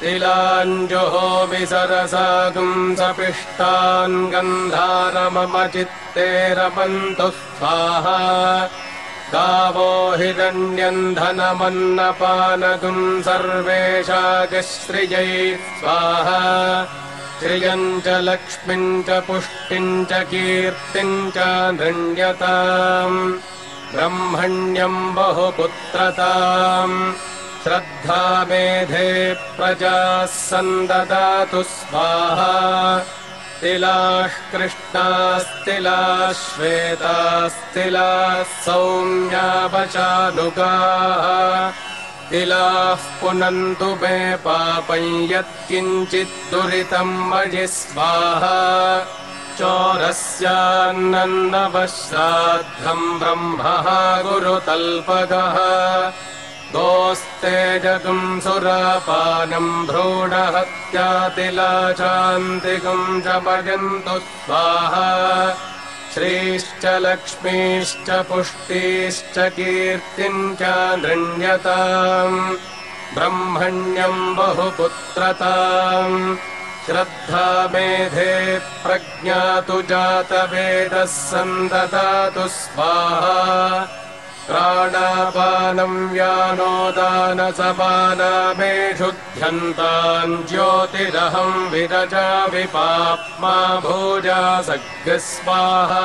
तिलाञ्जुहोऽभिसरसागुम् सपिष्टान् गन्धारमम चित्ते रमन्तु स्वाहा। गावो हिरण्यन्धनमन्नपानगुम् सर्वेषागश्रियै स्वाहा। श्रियम् च लक्ष्मीम् च पुष्टिम् च कीर्तिम् च नृण्यताम्। ब्रह्मण्यम् बहुपुत्रताम् श्रद्धा मेधे प्रजाः सन्ददातु स्वाहा। तिलाः कृष्णास्तिलाः श्वेतास्तिलाः सौम्यावचानुगाः तिलाः पुनन्तु मे पापम् यत्किञ्चित् दुरितम् मयि स्वाहा। चोरस्यान्नवश्राद्धम् ब्रह्मः गुरुतल्पगः दोस्तेजगुम् सुरापानम् भ्रूढहत्यातिलाचान्तिकम् च भजन्तु स्वाहा। श्रीश्च लक्ष्मीश्च पुष्टिश्च कीर्तिम् च नृण्यताम् ब्रह्मण्यम् बहुपुत्रताम् श्रद्धा मेधे प्रज्ञातु जातवेदः सन्ददातु स्वाहा प्राणापानम् व्यानोदानसपानामेषुध्यन्ताम् ज्योतिरहम् विरजा विपाप्मा भोजा सग्स्वाहा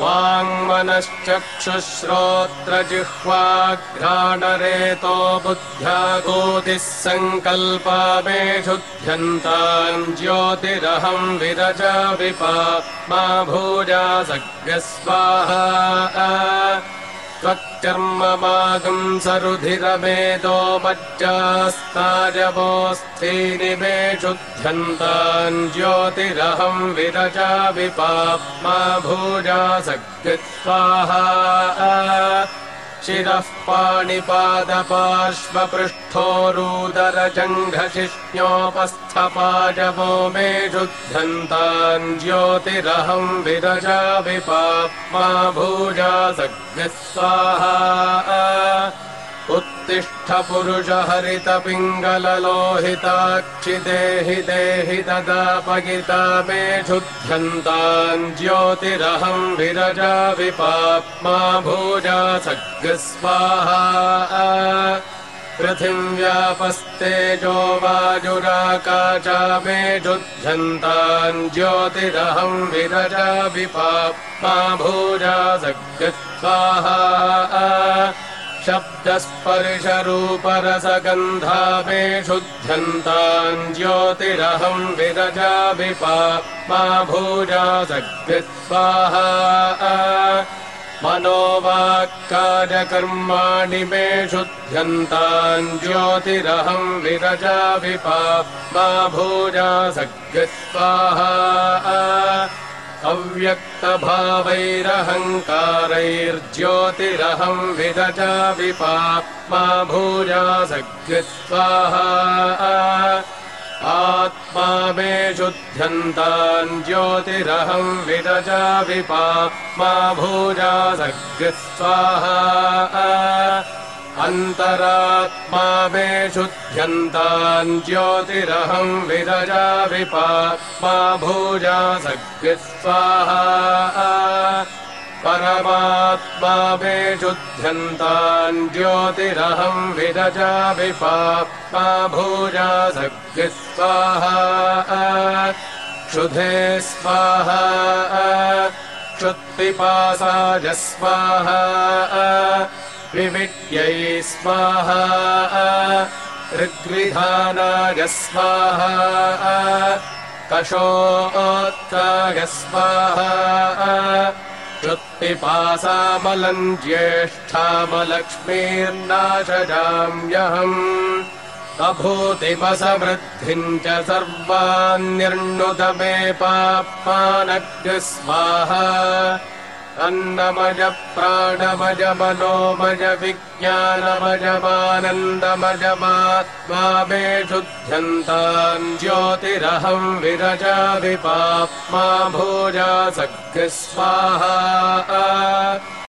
वाङ्मनश्चक्षुश्रोत्रजिह्वाघ्राणरेतो बुद्ध्या गोतिः सङ्कल्पामेषुध्यन्ताम् ज्योतिरहम् विरजा विपा मा भोजा सग्स्वाहा त्वच्चर्ममागम् सरुधिरमेदो मज्जास्ताजवोऽस्थीनिमेषुध्यन्ताम् ज्योतिरहम् विरजा विपाप्मा भूजा सग्स्वाहा शिरः पाणिपादपार्श्वपृष्ठोरूदरजङ्घशिष्ण्योपस्थपाजवो मे शुध्यन्ताम् ज्योतिरहम् विरजा विपाप्मा भूजा सग्स्वाहा उत्तिष्ठ पुरुष हरित पिङ्गललोहिताक्षि देहि देहि तदापगिता मे शुध्यन्ताम् ज्योतिरहम् विरजा विपाप्मा भूजा सग्स्वाहा पृथिव्यापस्तेजो वाजुराकाचा मे शुध्यन्ताम् ज्योतिरहम् विरजा विपाप्मा भूजा सग्स्वाहा शब्दस्पर्शरूपरसगन्धा मे शुध्यन्ताम् ज्योतिरहम् विरजा विपाप्मा भूजा सग्स्वाहा मनोवाक्कार्यकर्माणि मे शुध्यन्ताम् ज्योतिरहम् विरजा विपाप्मा भूजा सग्स्वाहा अव्यक्तभावैरहङ्कारैर्ज्योतिरहम् सग्स्वाहा आत्मा मे शुध्यन्ताम् ज्योतिरहम् विरजा विपाप्मा भूजा सग्स्वाहा अन्तरात्मा मे शुध्यन्ताम् ज्योतिरहम् विरजा विपाप्मा भूजा सग्स्वाहा परमात्मा मे शुध्यन्ताम् ज्योतिरहम् विरजा विपाप्मा भूजा सग्स्वाहा क्षुधे स्वाहा। क्षुत्पिपासाय विविट्यै स्वाहा ऋग्विधानाय स्वाहा कषोत्ताय स्वाहा क्षुत्पिपासामलम् ज्येष्ठामलक्ष्मीर्नाशजाम्यहम् अभूतिमसमृद्धिम् च सर्वान्निर्णुत मे पाप्मानग् स्वाहा अन्नमज प्राणमज मनोमज विज्ञानमजमानन्दमजमात्मा मे शुध्यन्ताम् ज्योतिरहम् विरजा विपाप्मा भोजा सग्स्वाहा